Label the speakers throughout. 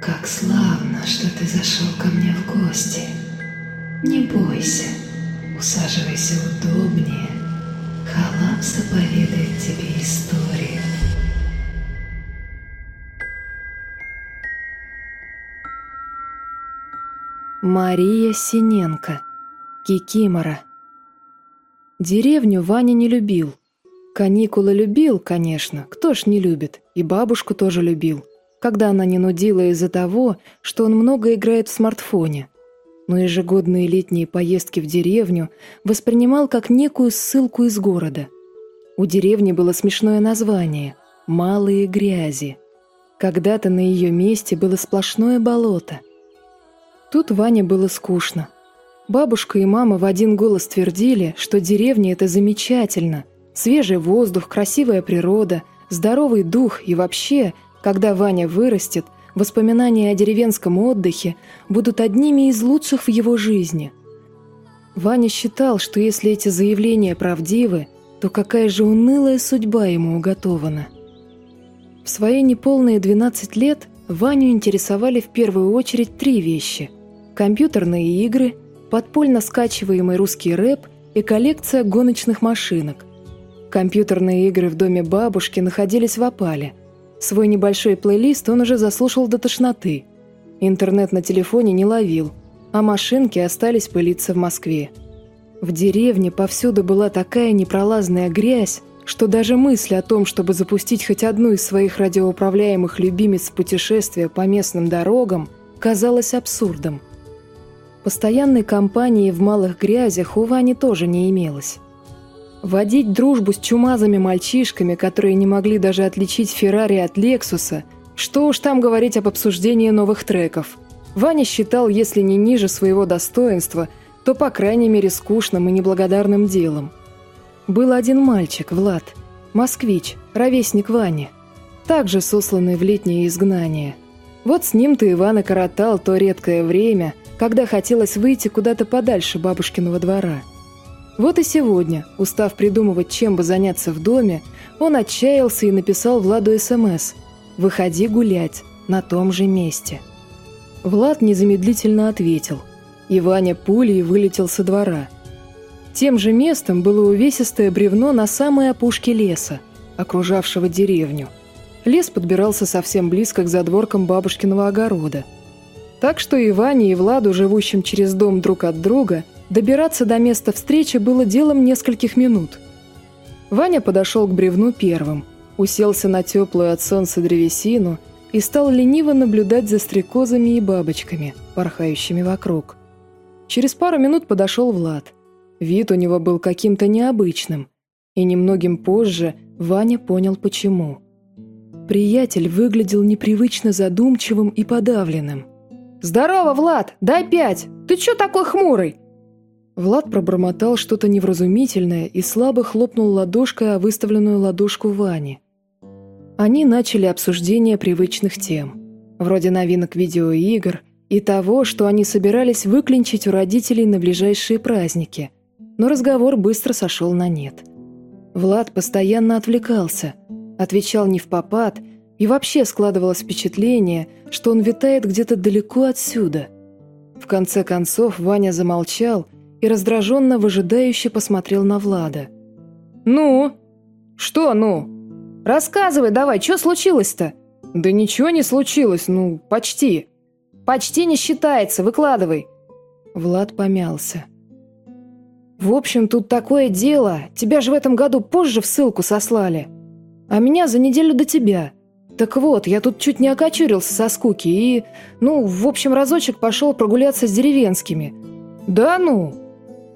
Speaker 1: Как славно, что ты зашел ко мне в гости. Не бойся, усаживайся удобнее. Халамса поведает тебе историю.
Speaker 2: Мария Синенко. Кикимора. Деревню Ваня не любил. Каникулы любил, конечно, кто ж не любит, и бабушку тоже любил, когда она не нудила из-за того, что он много играет в смартфоне. Но ежегодные летние поездки в деревню воспринимал как некую ссылку из города. У деревни было смешное название – «Малые грязи». Когда-то на ее месте было сплошное болото – Тут Ване было скучно. Бабушка и мама в один голос твердили, что деревня – это замечательно. Свежий воздух, красивая природа, здоровый дух и вообще, когда Ваня вырастет, воспоминания о деревенском отдыхе будут одними из лучших в его жизни. Ваня считал, что если эти заявления правдивы, то какая же унылая судьба ему уготована. В свои неполные 12 лет Ваню интересовали в первую очередь три вещи – компьютерные игры, подпольно скачиваемый русский рэп и коллекция гоночных машинок. Компьютерные игры в доме бабушки находились в опале. Свой небольшой плейлист он уже заслушал до тошноты. Интернет на телефоне не ловил, а машинки остались пылиться в Москве. В деревне повсюду была такая непролазная грязь, что даже мысль о том, чтобы запустить хоть одну из своих радиоуправляемых любимец в путешествие по местным дорогам, казалась абсурдом. Постоянной компании в малых грязях у Вани тоже не имелось. Водить дружбу с чумазыми мальчишками, которые не могли даже отличить Феррари от Лексуса, что уж там говорить об обсуждении новых треков. Ваня считал, если не ниже своего достоинства, то по крайней мере скучным и неблагодарным делом. Был один мальчик, Влад, москвич, ровесник Вани, также сосланный в летнее изгнание. Вот с ним-то Иван и коротал то редкое время – когда хотелось выйти куда-то подальше бабушкиного двора. Вот и сегодня, устав придумывать, чем бы заняться в доме, он отчаялся и написал Владу СМС «Выходи гулять, на том же месте». Влад незамедлительно ответил, и Ваня пулей вылетел со двора. Тем же местом было увесистое бревно на самой опушке леса, окружавшего деревню. Лес подбирался совсем близко к задворкам бабушкиного огорода – так что и Ване, и Владу, живущим через дом друг от друга, добираться до места встречи было делом нескольких минут. Ваня подошел к бревну первым, уселся на теплую от солнца древесину и стал лениво наблюдать за стрекозами и бабочками, порхающими вокруг. Через пару минут подошел Влад. Вид у него был каким-то необычным, и немногим позже Ваня понял почему. Приятель выглядел непривычно задумчивым и подавленным – «Здорово, Влад! Дай пять! Ты чё такой хмурый?» Влад пробормотал что-то невразумительное и слабо хлопнул ладошкой о выставленную ладошку Вани. Они начали обсуждение привычных тем, вроде новинок видеоигр и того, что они собирались выклинчить у родителей на ближайшие праздники. Но разговор быстро сошел на нет. Влад постоянно отвлекался, отвечал не в попад и вообще складывалось впечатление, что он витает где-то далеко отсюда. В конце концов Ваня замолчал и раздраженно выжидающе посмотрел на Влада. «Ну? Что «ну»? Рассказывай давай, что случилось-то?» «Да ничего не случилось, ну, почти». «Почти не считается, выкладывай». Влад помялся. «В общем, тут такое дело. Тебя же в этом году позже в ссылку сослали. А меня за неделю до тебя. Так вот, я тут чуть не окочурился со скуки и, ну, в общем, разочек пошел прогуляться с деревенскими. Да ну?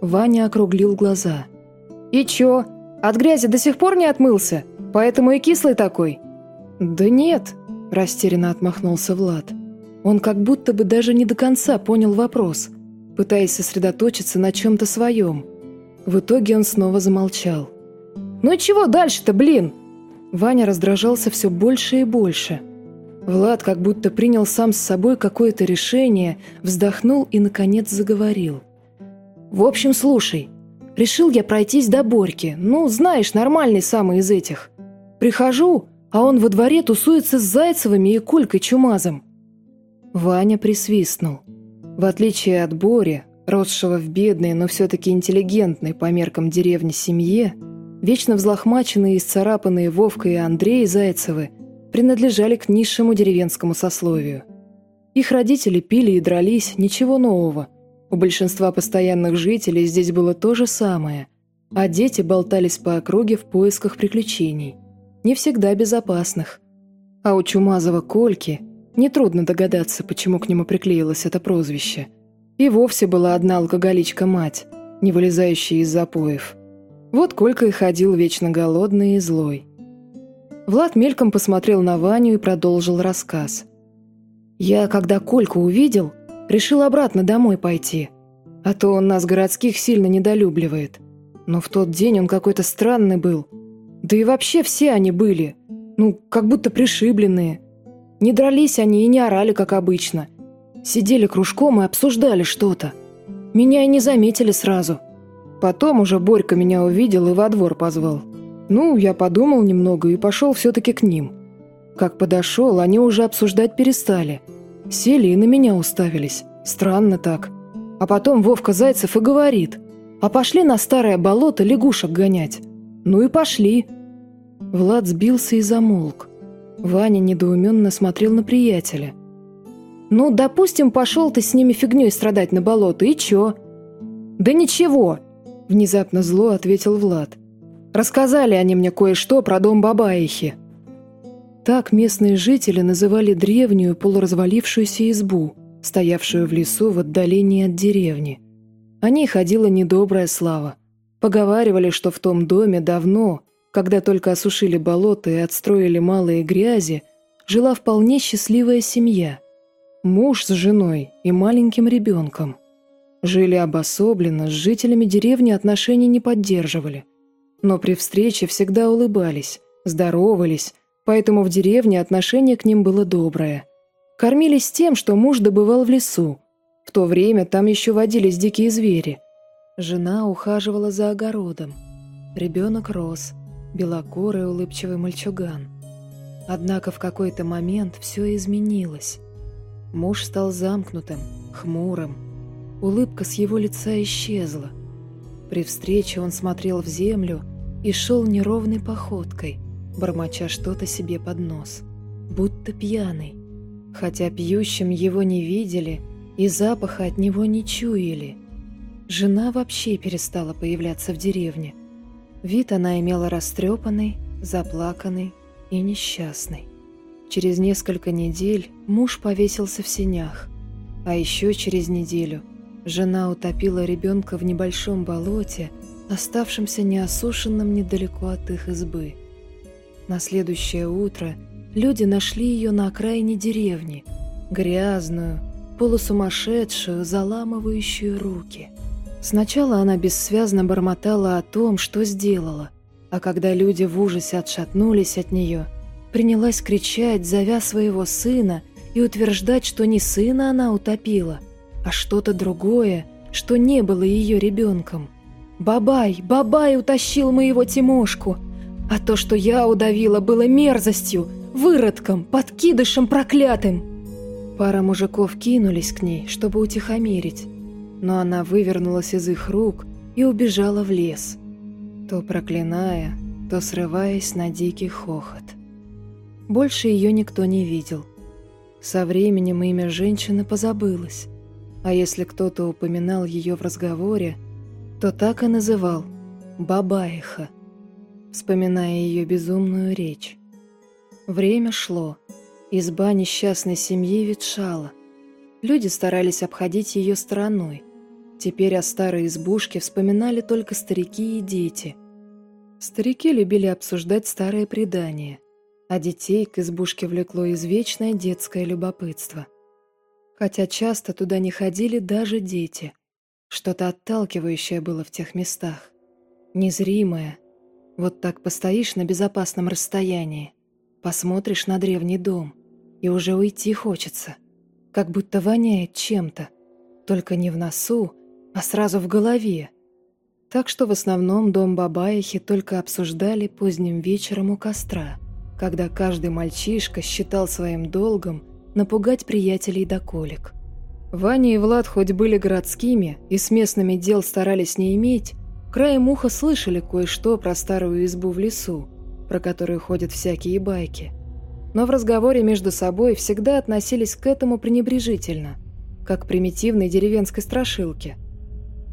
Speaker 2: Ваня округлил глаза. И чё, от грязи до сих пор не отмылся? Поэтому и кислый такой? Да нет, растерянно отмахнулся Влад. Он как будто бы даже не до конца понял вопрос, пытаясь сосредоточиться на чем-то своем. В итоге он снова замолчал. «Ну и чего дальше-то, блин?» Ваня раздражался все больше и больше. Влад как будто принял сам с собой какое-то решение, вздохнул и, наконец, заговорил. «В общем, слушай, решил я пройтись до Борьки, ну, знаешь, нормальный самый из этих. Прихожу, а он во дворе тусуется с Зайцевыми и Колькой Чумазом. Ваня присвистнул. В отличие от Бори, росшего в бедной, но все-таки интеллигентной по меркам деревни семье, вечно взлохмаченные и исцарапанные Вовка и Андрей Зайцевы принадлежали к низшему деревенскому сословию. Их родители пили и дрались, ничего нового. У большинства постоянных жителей здесь было то же самое, а дети болтались по округе в поисках приключений. Не всегда безопасных. А у Чумазова Кольки нетрудно догадаться, почему к нему приклеилось это прозвище. И вовсе была одна алкоголичка-мать, не вылезающая из запоев. Вот Колька и ходил вечно голодный и злой. Влад мельком посмотрел на Ваню и продолжил рассказ. «Я, когда Кольку увидел, решил обратно домой пойти, а то он нас городских сильно недолюбливает. Но в тот день он какой-то странный был. Да и вообще все они были, ну, как будто пришибленные. Не дрались они и не орали, как обычно. Сидели кружком и обсуждали что-то. Меня и не заметили сразу. Потом уже Борька меня увидел и во двор позвал. Ну, я подумал немного и пошел все-таки к ним. Как подошел, они уже обсуждать перестали. Сели и на меня уставились. Странно так. А потом Вовка Зайцев и говорит, а пошли на старое болото лягушек гонять. Ну и пошли. Влад сбился и замолк. Ваня недоуменно смотрел на приятеля. «Ну, допустим, пошел ты с ними фигней страдать на болото, и чё?» «Да ничего!» – внезапно зло ответил Влад. Рассказали они мне кое-что про дом Бабаихи». Так местные жители называли древнюю полуразвалившуюся избу, стоявшую в лесу в отдалении от деревни. О ней ходила недобрая слава. Поговаривали, что в том доме давно, когда только осушили болото и отстроили малые грязи, жила вполне счастливая семья. Муж с женой и маленьким ребенком. Жили обособленно, с жителями деревни отношений не поддерживали – но при встрече всегда улыбались, здоровались, поэтому в деревне отношение к ним было доброе. Кормились тем, что муж добывал в лесу. В то время там еще водились дикие звери. Жена ухаживала за огородом. Ребенок рос, белокорый улыбчивый мальчуган. Однако в какой-то момент все изменилось. Муж стал замкнутым, хмурым. Улыбка с его лица исчезла. При встрече он смотрел в землю и шел неровной походкой, бормоча что-то себе под нос, будто пьяный. Хотя пьющим его не видели и запаха от него не чуяли. Жена вообще перестала появляться в деревне. Вид она имела растрепанный, заплаканный и несчастный. Через несколько недель муж повесился в сенях, а еще через неделю жена утопила ребенка в небольшом болоте оставшимся неосушенным недалеко от их избы. На следующее утро люди нашли ее на окраине деревни, грязную, полусумасшедшую, заламывающую руки. Сначала она бессвязно бормотала о том, что сделала, а когда люди в ужасе отшатнулись от нее, принялась кричать, зовя своего сына и утверждать, что не сына она утопила, а что-то другое, что не было ее ребенком. Бабай, Бабай утащил моего Тимошку. А то, что я удавила, было мерзостью, выродком, подкидышем проклятым. Пара мужиков кинулись к ней, чтобы утихомирить, но она вывернулась из их рук и убежала в лес, то проклиная, то срываясь на дикий хохот. Больше ее никто не видел. Со временем имя женщины позабылось, а если кто-то упоминал ее в разговоре, то так и называл Бабаиха, вспоминая ее безумную речь. Время шло, изба несчастной семьи ветшала. Люди старались обходить ее стороной. Теперь о старой избушке вспоминали только старики и дети. Старики любили обсуждать старые предания, а детей к избушке влекло извечное детское любопытство. Хотя часто туда не ходили даже дети – что-то отталкивающее было в тех местах. Незримое. Вот так постоишь на безопасном расстоянии, посмотришь на древний дом, и уже уйти хочется. Как будто воняет чем-то. Только не в носу, а сразу в голове. Так что в основном дом Бабаихи только обсуждали поздним вечером у костра, когда каждый мальчишка считал своим долгом напугать приятелей до колик. Ваня и Влад хоть были городскими и с местными дел старались не иметь, краем уха слышали кое-что про старую избу в лесу, про которую ходят всякие байки. Но в разговоре между собой всегда относились к этому пренебрежительно, как к примитивной деревенской страшилке.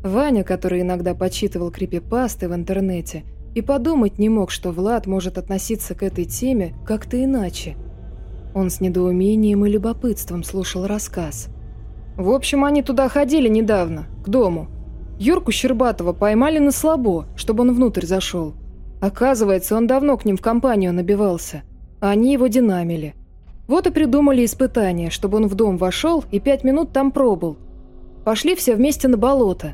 Speaker 2: Ваня, который иногда почитывал крипипасты в интернете, и подумать не мог, что Влад может относиться к этой теме как-то иначе. Он с недоумением и любопытством слушал рассказ. В общем, они туда ходили недавно, к дому. Юрку Щербатова поймали на слабо, чтобы он внутрь зашел. Оказывается, он давно к ним в компанию набивался, а они его динамили. Вот и придумали испытание, чтобы он в дом вошел и пять минут там пробыл. Пошли все вместе на болото.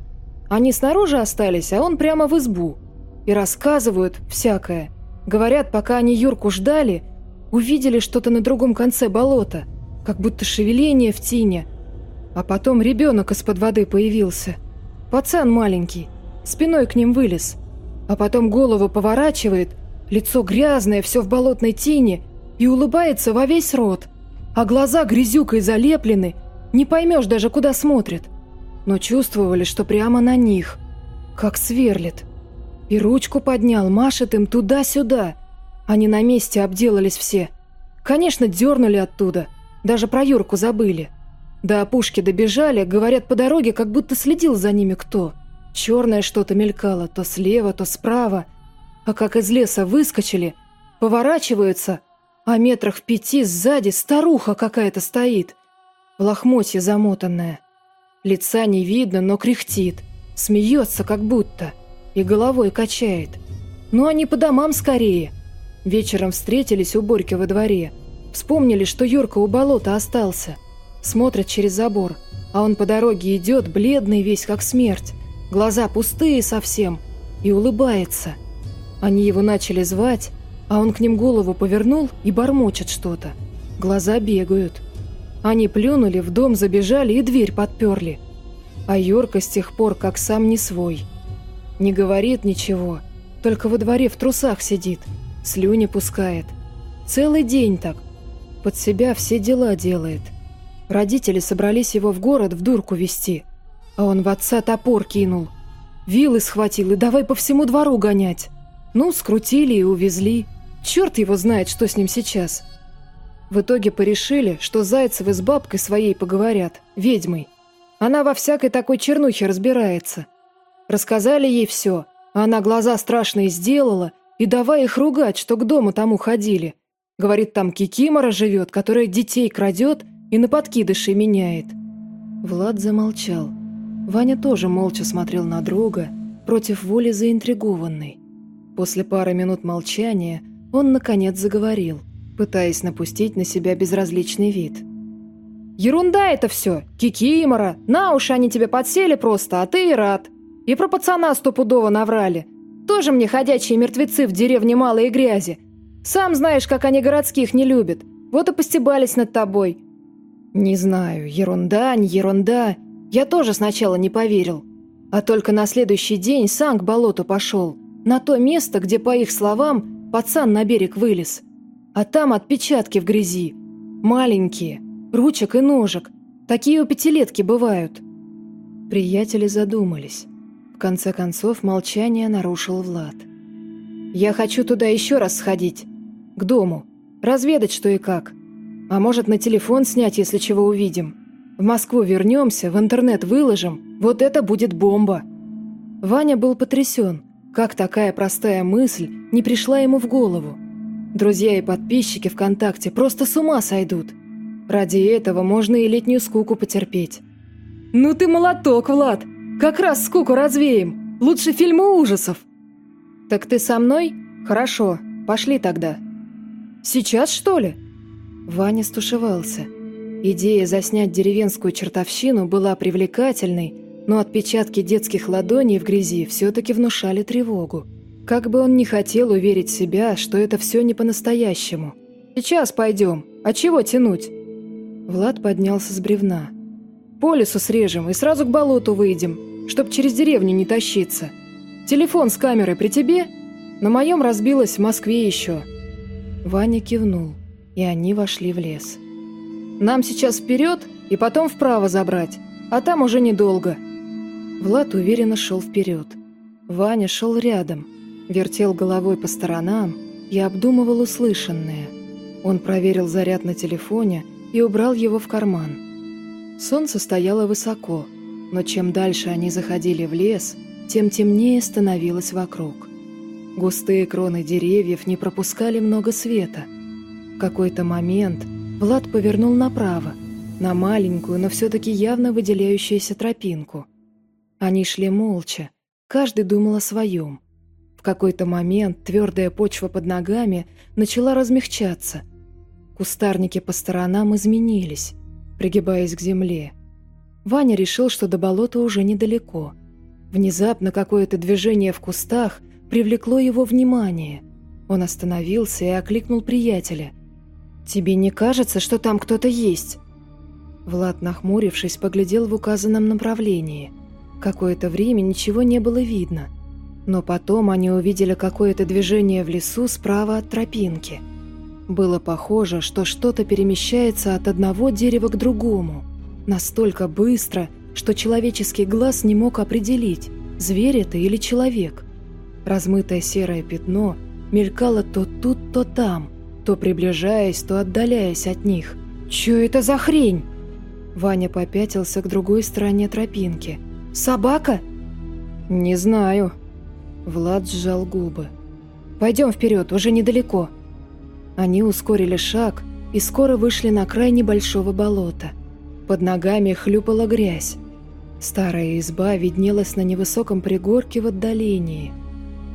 Speaker 2: Они снаружи остались, а он прямо в избу. И рассказывают всякое. Говорят, пока они Юрку ждали, увидели что-то на другом конце болота, как будто шевеление в тине. А потом ребенок из-под воды появился. Пацан маленький, спиной к ним вылез – а потом голову поворачивает, лицо грязное, все в болотной тени, и улыбается во весь рот, а глаза грязюкой залеплены, не поймешь даже, куда смотрит. Но чувствовали, что прямо на них, как сверлит. И ручку поднял, машет им туда-сюда. Они на месте обделались все. Конечно, дернули оттуда, даже про Юрку забыли. До опушки добежали, говорят, по дороге, как будто следил за ними кто – Черное что-то мелькало то слева, то справа. А как из леса выскочили, поворачиваются, а метрах в пяти сзади старуха какая-то стоит. В лохмотье замотанная. Лица не видно, но кряхтит. Смеется как будто. И головой качает. Ну они по домам скорее. Вечером встретились у Борьки во дворе. Вспомнили, что Юрка у болота остался. Смотрят через забор, а он по дороге идет, бледный весь, как смерть глаза пустые совсем, и улыбается. Они его начали звать, а он к ним голову повернул и бормочет что-то. Глаза бегают. Они плюнули, в дом забежали и дверь подперли. А Йорка с тех пор как сам не свой. Не говорит ничего, только во дворе в трусах сидит, слюни пускает. Целый день так. Под себя все дела делает. Родители собрались его в город в дурку вести – а он в отца топор кинул. Вилы схватил и давай по всему двору гонять. Ну, скрутили и увезли. Черт его знает, что с ним сейчас. В итоге порешили, что Зайцевы с бабкой своей поговорят, ведьмой. Она во всякой такой чернухе разбирается. Рассказали ей все, а она глаза страшные сделала и давай их ругать, что к дому тому ходили. Говорит, там Кикимора живет, которая детей крадет и на подкидыши меняет. Влад замолчал. Ваня тоже молча смотрел на друга, против воли заинтригованный. После пары минут молчания он, наконец, заговорил, пытаясь напустить на себя безразличный вид. «Ерунда это все! Кикимора! На уши они тебе подсели просто, а ты и рад! И про пацана стопудово наврали! Тоже мне ходячие мертвецы в деревне малой грязи! Сам знаешь, как они городских не любят! Вот и постебались над тобой!» «Не знаю, ерунда, не ерунда!» Я тоже сначала не поверил. А только на следующий день сам к болоту пошел. На то место, где, по их словам, пацан на берег вылез. А там отпечатки в грязи. Маленькие. Ручек и ножек. Такие у пятилетки бывают. Приятели задумались. В конце концов, молчание нарушил Влад. «Я хочу туда еще раз сходить. К дому. Разведать, что и как. А может, на телефон снять, если чего увидим. В Москву вернемся, в интернет выложим. Вот это будет бомба!» Ваня был потрясен. Как такая простая мысль не пришла ему в голову? Друзья и подписчики ВКонтакте просто с ума сойдут. Ради этого можно и летнюю скуку потерпеть. «Ну ты молоток, Влад! Как раз скуку развеем! Лучше фильмы ужасов!» «Так ты со мной? Хорошо, пошли тогда». «Сейчас, что ли?» Ваня стушевался. Идея заснять деревенскую чертовщину была привлекательной, но отпечатки детских ладоней в грязи все-таки внушали тревогу. Как бы он ни хотел уверить себя, что это все не по-настоящему. «Сейчас пойдем. А чего тянуть?» Влад поднялся с бревна. «По лесу срежем и сразу к болоту выйдем, чтоб через деревню не тащиться. Телефон с камерой при тебе? На моем разбилось в Москве еще». Ваня кивнул, и они вошли в лес. Нам сейчас вперед и потом вправо забрать, а там уже недолго». Влад уверенно шел вперед. Ваня шел рядом, вертел головой по сторонам и обдумывал услышанное. Он проверил заряд на телефоне и убрал его в карман. Солнце стояло высоко, но чем дальше они заходили в лес, тем темнее становилось вокруг. Густые кроны деревьев не пропускали много света. В какой-то момент Влад повернул направо, на маленькую, но все-таки явно выделяющуюся тропинку. Они шли молча, каждый думал о своем. В какой-то момент твердая почва под ногами начала размягчаться. Кустарники по сторонам изменились, пригибаясь к земле. Ваня решил, что до болота уже недалеко. Внезапно какое-то движение в кустах привлекло его внимание. Он остановился и окликнул приятеля. «Тебе не кажется, что там кто-то есть?» Влад, нахмурившись, поглядел в указанном направлении. Какое-то время ничего не было видно. Но потом они увидели какое-то движение в лесу справа от тропинки. Было похоже, что что-то перемещается от одного дерева к другому. Настолько быстро, что человеческий глаз не мог определить, зверь это или человек. Размытое серое пятно мелькало то тут, то там, то приближаясь, то отдаляясь от них. «Чё это за хрень?» Ваня попятился к другой стороне тропинки. «Собака?» «Не знаю». Влад сжал губы. «Пойдем вперед, уже недалеко». Они ускорили шаг и скоро вышли на край небольшого болота. Под ногами хлюпала грязь. Старая изба виднелась на невысоком пригорке в отдалении.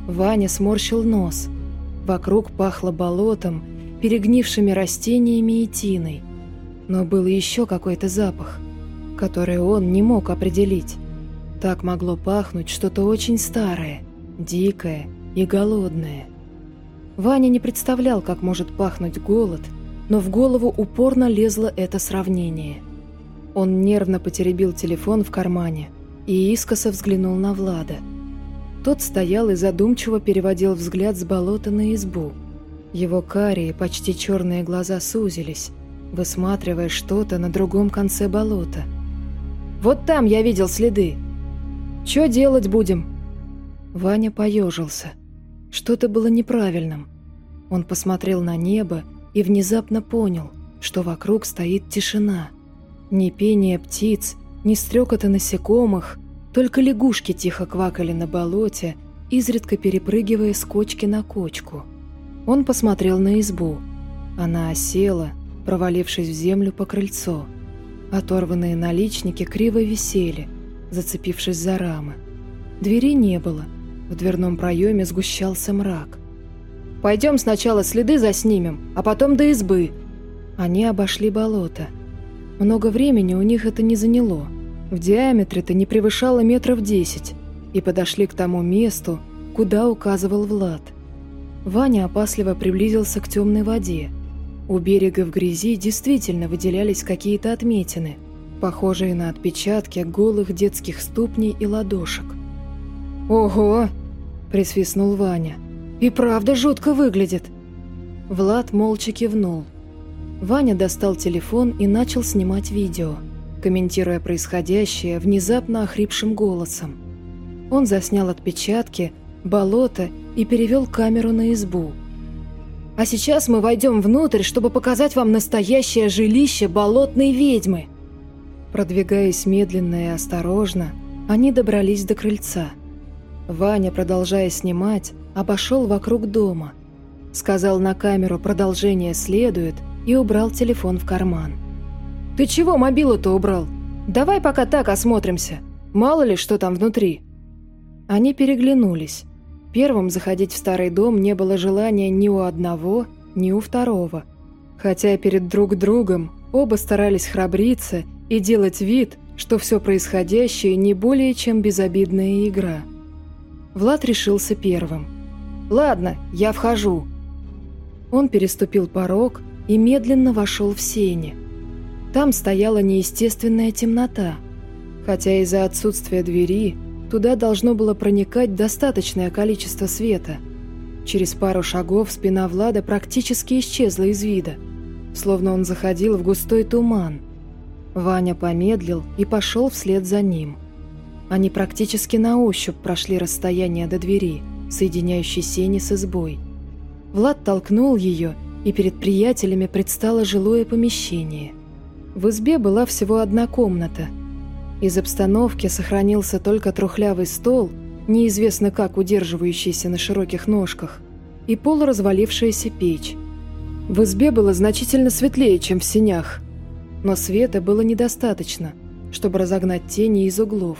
Speaker 2: Ваня сморщил нос. Вокруг пахло болотом, перегнившими растениями и тиной. Но был еще какой-то запах, который он не мог определить. Так могло пахнуть что-то очень старое, дикое и голодное. Ваня не представлял, как может пахнуть голод, но в голову упорно лезло это сравнение. Он нервно потеребил телефон в кармане и искоса взглянул на Влада. Тот стоял и задумчиво переводил взгляд с болота на избу. Его карие, почти черные глаза сузились, высматривая что-то на другом конце болота. «Вот там я видел следы. Чё делать будем?» Ваня поежился. Что-то было неправильным. Он посмотрел на небо и внезапно понял, что вокруг стоит тишина. Ни пение птиц, ни стрекота насекомых, только лягушки тихо квакали на болоте, изредка перепрыгивая с кочки на кочку. Он посмотрел на избу. Она осела, провалившись в землю по крыльцо. Оторванные наличники криво висели, зацепившись за рамы. Двери не было, в дверном проеме сгущался мрак. «Пойдем сначала следы заснимем, а потом до избы». Они обошли болото. Много времени у них это не заняло. В диаметре-то не превышало метров десять. И подошли к тому месту, куда указывал Влад. Ваня опасливо приблизился к темной воде – у берега в грязи действительно выделялись какие-то отметины, похожие на отпечатки голых детских ступней и ладошек. «Ого!» – присвистнул Ваня. «И правда жутко выглядит!» Влад молча кивнул. Ваня достал телефон и начал снимать видео, комментируя происходящее внезапно охрипшим голосом. Он заснял отпечатки, болото и перевел камеру на избу – а сейчас мы войдем внутрь, чтобы показать вам настоящее жилище болотной ведьмы». Продвигаясь медленно и осторожно, они добрались до крыльца. Ваня, продолжая снимать, обошел вокруг дома. Сказал на камеру «продолжение следует» и убрал телефон в карман. «Ты чего мобилу-то убрал? Давай пока так осмотримся. Мало ли, что там внутри». Они переглянулись. Первым заходить в старый дом не было желания ни у одного, ни у второго. Хотя перед друг другом оба старались храбриться и делать вид, что все происходящее не более чем безобидная игра. Влад решился первым. «Ладно, я вхожу». Он переступил порог и медленно вошел в сени. Там стояла неестественная темнота, хотя из-за отсутствия двери – Туда должно было проникать достаточное количество света. Через пару шагов спина Влада практически исчезла из вида. словно он заходил в густой туман. Ваня помедлил и пошел вслед за ним. Они практически на ощупь прошли расстояние до двери, соединяющей сени с избой. Влад толкнул ее, и перед приятелями предстало жилое помещение. В избе была всего одна комната. Из обстановки сохранился только трухлявый стол, неизвестно как удерживающийся на широких ножках, и полуразвалившаяся печь. В избе было значительно светлее, чем в сенях, но света было недостаточно, чтобы разогнать тени из углов.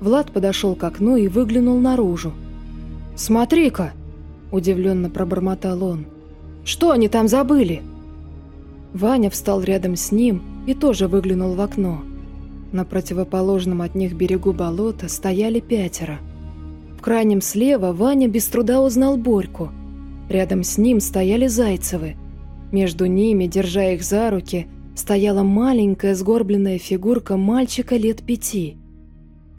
Speaker 2: Влад подошел к окну и выглянул наружу. «Смотри-ка!» – удивленно пробормотал он. «Что они там забыли?» Ваня встал рядом с ним и тоже выглянул в окно. На противоположном от них берегу болота стояли пятеро. В крайнем слева Ваня без труда узнал Борьку. Рядом с ним стояли Зайцевы. Между ними, держа их за руки, стояла маленькая сгорбленная фигурка мальчика лет пяти.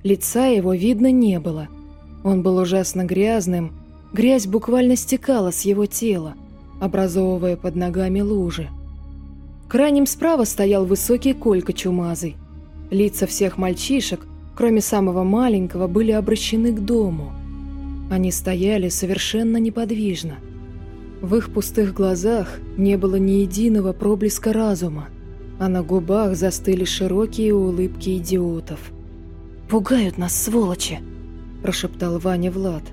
Speaker 2: Лица его видно не было – он был ужасно грязным, грязь буквально стекала с его тела, образовывая под ногами лужи. Крайним справа стоял высокий Колька чумазый. Лица всех мальчишек, кроме самого маленького, были обращены к дому. Они стояли совершенно неподвижно. В их пустых глазах не было ни единого проблеска разума, а на губах застыли широкие улыбки идиотов. «Пугают нас, сволочи!» – прошептал Ваня Влад.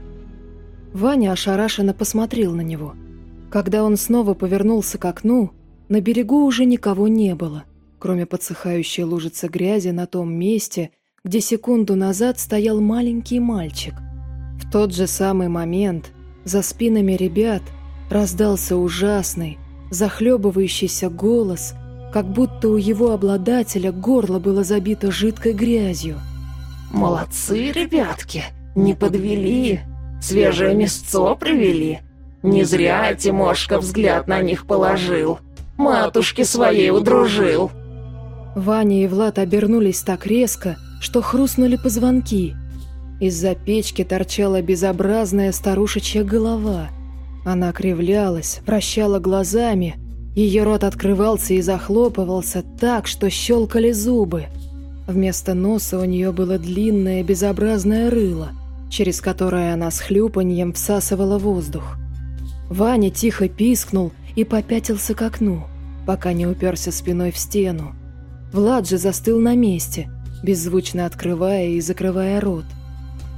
Speaker 2: Ваня ошарашенно посмотрел на него. Когда он снова повернулся к окну, на берегу уже никого не было, кроме подсыхающей лужицы грязи на том месте, где секунду назад стоял маленький мальчик. В тот же самый момент за спинами ребят раздался ужасный, захлебывающийся голос, как будто у его обладателя горло было забито жидкой грязью.
Speaker 3: «Молодцы, ребятки!» Не подвели, свежее мясцо привели. Не зря Тимошка взгляд на них положил. Матушке своей удружил.
Speaker 2: Ваня и Влад обернулись так резко, что хрустнули позвонки. Из-за печки торчала безобразная старушечья голова. Она кривлялась, вращала глазами, ее рот открывался и захлопывался так, что щелкали зубы. Вместо носа у нее было длинное безобразное рыло – через которое она с хлюпаньем всасывала воздух. Ваня тихо пискнул и попятился к окну, пока не уперся спиной в стену. Влад же застыл на месте, беззвучно открывая и закрывая рот.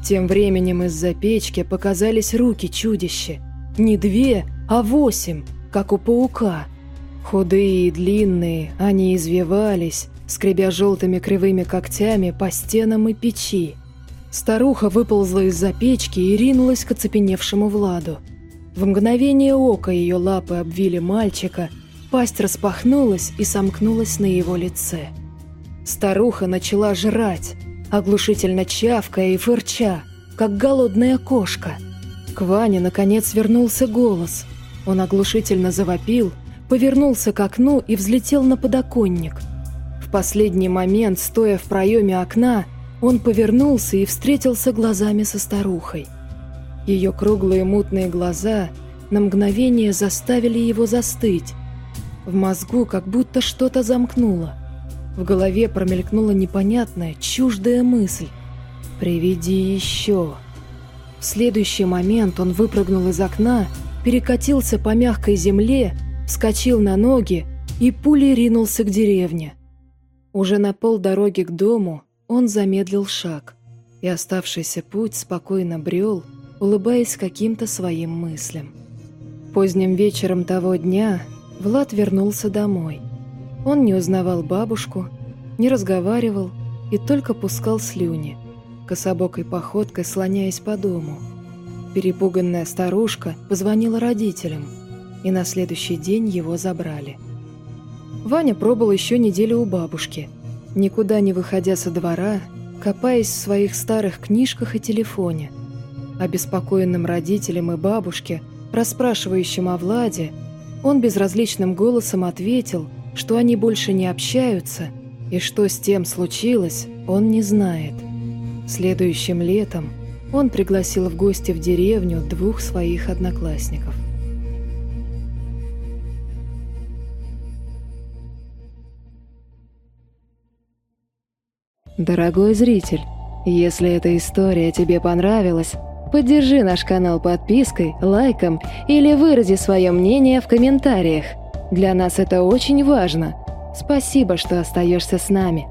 Speaker 2: Тем временем из-за печки показались руки чудища. Не две, а восемь, как у паука. Худые и длинные, они извивались, скребя желтыми кривыми когтями по стенам и печи. Старуха выползла из-за печки и ринулась к оцепеневшему Владу. В мгновение ока ее лапы обвили мальчика, пасть распахнулась и сомкнулась на его лице. Старуха начала жрать, оглушительно чавкая и фырча, как голодная кошка. К Ване, наконец, вернулся голос. Он оглушительно завопил, повернулся к окну и взлетел на подоконник. В последний момент, стоя в проеме окна, он повернулся и встретился глазами со старухой. Ее круглые мутные глаза на мгновение заставили его застыть. В мозгу как будто что-то замкнуло. В голове промелькнула непонятная, чуждая мысль. «Приведи еще». В следующий момент он выпрыгнул из окна, перекатился по мягкой земле, вскочил на ноги и пулей ринулся к деревне. Уже на полдороги к дому он замедлил шаг, и оставшийся путь спокойно брел, улыбаясь каким-то своим мыслям. Поздним вечером того дня Влад вернулся домой. Он не узнавал бабушку, не разговаривал и только пускал слюни, кособокой походкой слоняясь по дому. Перепуганная старушка позвонила родителям, и на следующий день его забрали. Ваня пробыл еще неделю у бабушки – никуда не выходя со двора, копаясь в своих старых книжках и телефоне. Обеспокоенным родителям и бабушке, расспрашивающим о Владе, он безразличным голосом ответил, что они больше не общаются, и что с тем случилось, он не знает. Следующим летом он пригласил в гости в деревню двух своих одноклассников. Дорогой зритель, если эта история тебе понравилась, поддержи наш канал подпиской, лайком или вырази свое мнение в комментариях. Для нас это очень важно. Спасибо, что остаешься с нами.